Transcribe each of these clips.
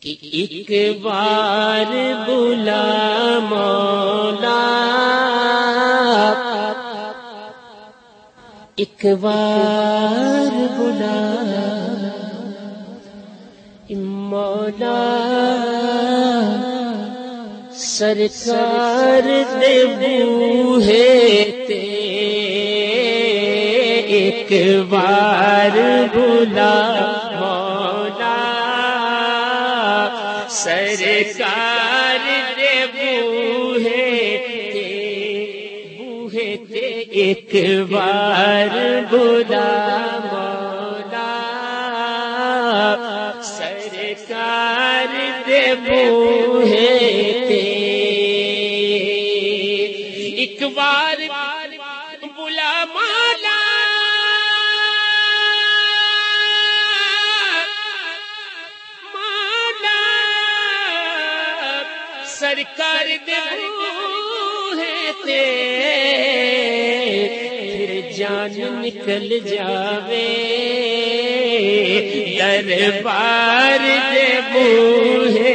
کہ ایک بار بلا مولا۔ ایک بار بلا مولا۔ سرکار دے بوہے تے ایک بار بلا مولا۔ سرکار دے بوہے تے بوہے تے ایک بار بلا مولا۔ سرکار دے بوہے سرکار دے بوہے پھر جان نکل جاوے۔ دربار دے بوہے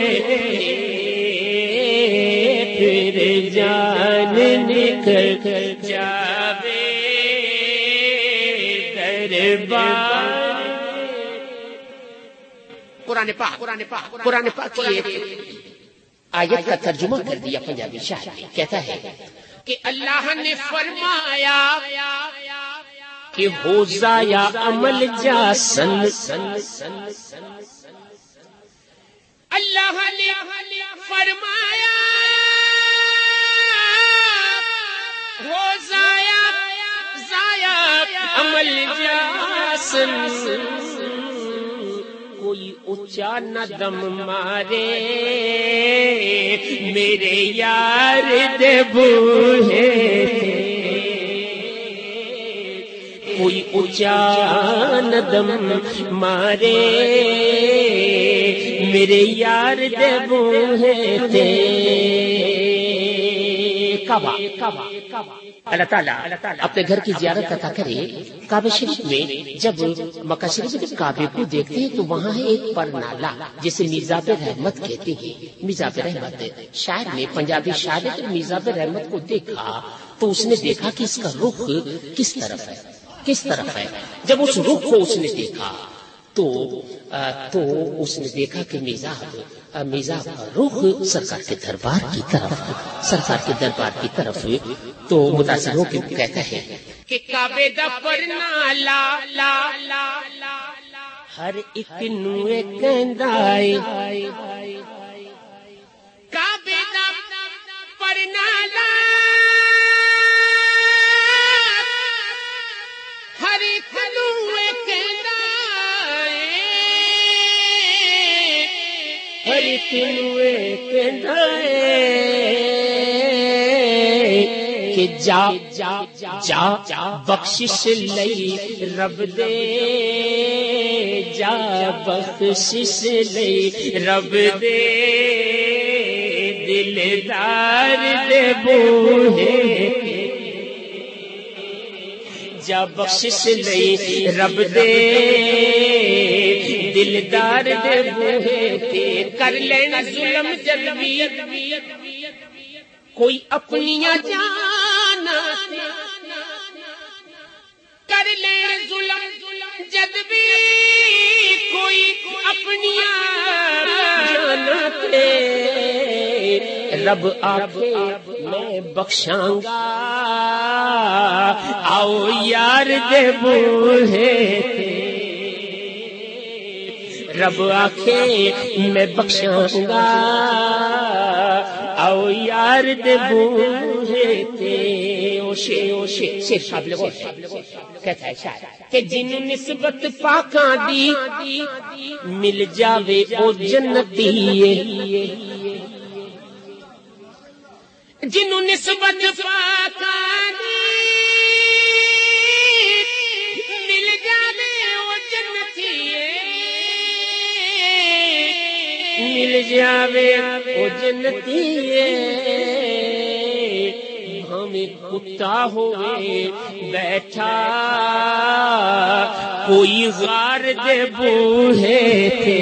پھر جان نکل جاوے۔ دربار قرآن پاک قرآن پاک قرآن پاک آیت کا ترجمہ کر دیا پنجابی شاعر نے۔ کہتا ہے کہ اللہ نے فرمایا کہ ہو ضایا عمل جا سن اللہ نے فرمایا ہو ضایا ضایا عمل جا سن کوئی اونچا نہ دم مارے۔ میرے یار دے بوہے کوئی اونچا نہ دم مارے۔ میرے یار دے بوہے تھے اللہ تعالیٰ اپنے گھر کی زیارت عطا کرے کعبہ شریف میں جب مکہ شریف میں کعبے کو دیکھتے ہیں تو وہاں ہے ایک پر نالا جسے میزاب رحمت کہتے ہیں۔ میزاب رحمت، شاعر نے پنجابی شاعر میزاب رحمت کو دیکھا تو اس نے دیکھا کہ اس کا رخ کس طرف ہے، کس طرف ہے۔ جب اس رخ کو اس نے دیکھا تو تو اس نے دیکھا کہ میزاب میزاب کا رخ سرکار کے دربار کی طرف، سرکار کے دربار کی طرف تو متاثر ہو کے کہتا ہے کہ کعبے دا لا لا لا ہر ایک نوے کہندا ہے۔ کعبے دا لا ہر ایک نوے کہ جا جا جا جا بخشش لئی رب دے۔ جا، بخشش لئی رب دے۔ دلدار دے بوہے جا، بخشش لئی رب دے۔ دلدار دے بوہے تے کر لینا ظلم جلوی۔ کوئی اپنیاں جانا کر لے ظلم جد بھی کوئی اپنیاں جانا تے رب آکھے میں بخشاں گا۔ آؤ یار دے بوہے رب آکھے، میں بخشاں گا آؤ یار دے بوہے تے، اوشے اوشے شیر صاحب لگو کہتا ہے شاعر کہ جن نسبت پاکاں دی مل جاوے او جنتی جنوں نسبت پاکاں مل جاوے او جنتی ہمیں کتا ہوئے بیٹھا کوئی غار دے بوہے تھے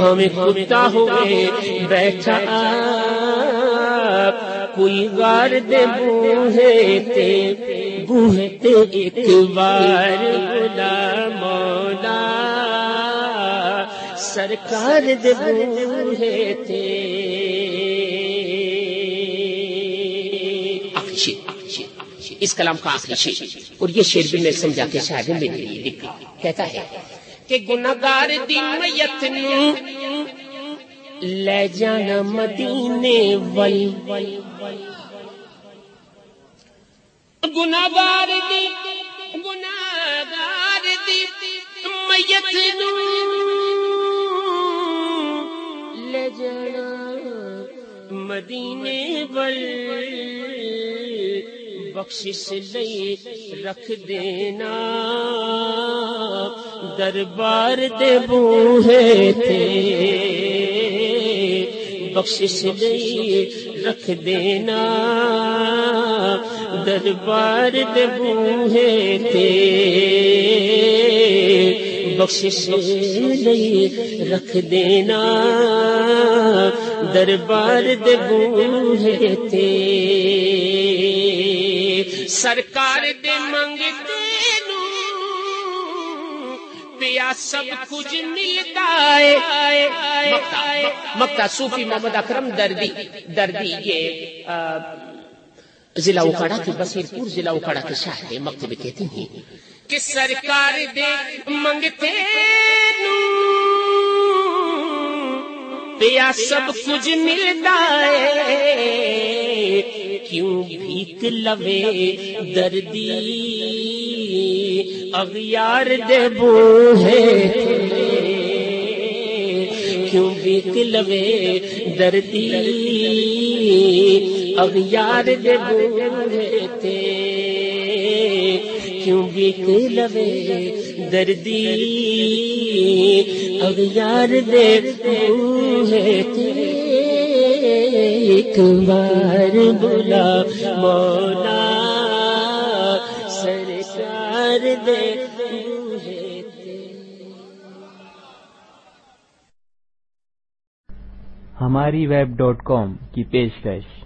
ہمیں کتا ہوئے بیٹھا کوئی غار دے بوہے تے بوہے تے ایک بار بلا مولا سرکار دے بوہے تے اس کلام کا آخری شیر اور یہ شیر بھی میں سمجھا کے شاید میرے لیے لکھا۔ کہتا ہے کہ گناگار دی میت لے جانا مدینے ول گناگار دی گناگار دی میت لے بخشش لئی رکھ دینا۔ دربار دے بوہے تھے۔ بخشش لئی رکھ دینا۔ دربار دے بوہے تھے۔ بخشش لئی رکھ دینا۔ دربار دے بوہے تھے۔ سرکار دے منگتے پیا سب کچھ ملتا ہے۔ مکتا صوفی محمد اکرم دردی دردی یہ ضلع اکاڑا کی بصیر پور ضلع اکاڑا کے شاہد مکتب کہتے ہیں۔ کہ سرکار دے منگتے پیا سب کچھ ملتا ہے۔ کیوں بھیک لوے دردی؟ اغیار دے بوہے کیوں بھیک لوے دردی؟ اغیار دے بوہے تھے کیوں بھیک لوے دردی؟ اغیار دے بوہے تھے ایک بار بلا مولا سرکار دے ہماری ویب ڈاٹ کام کی پیشکش۔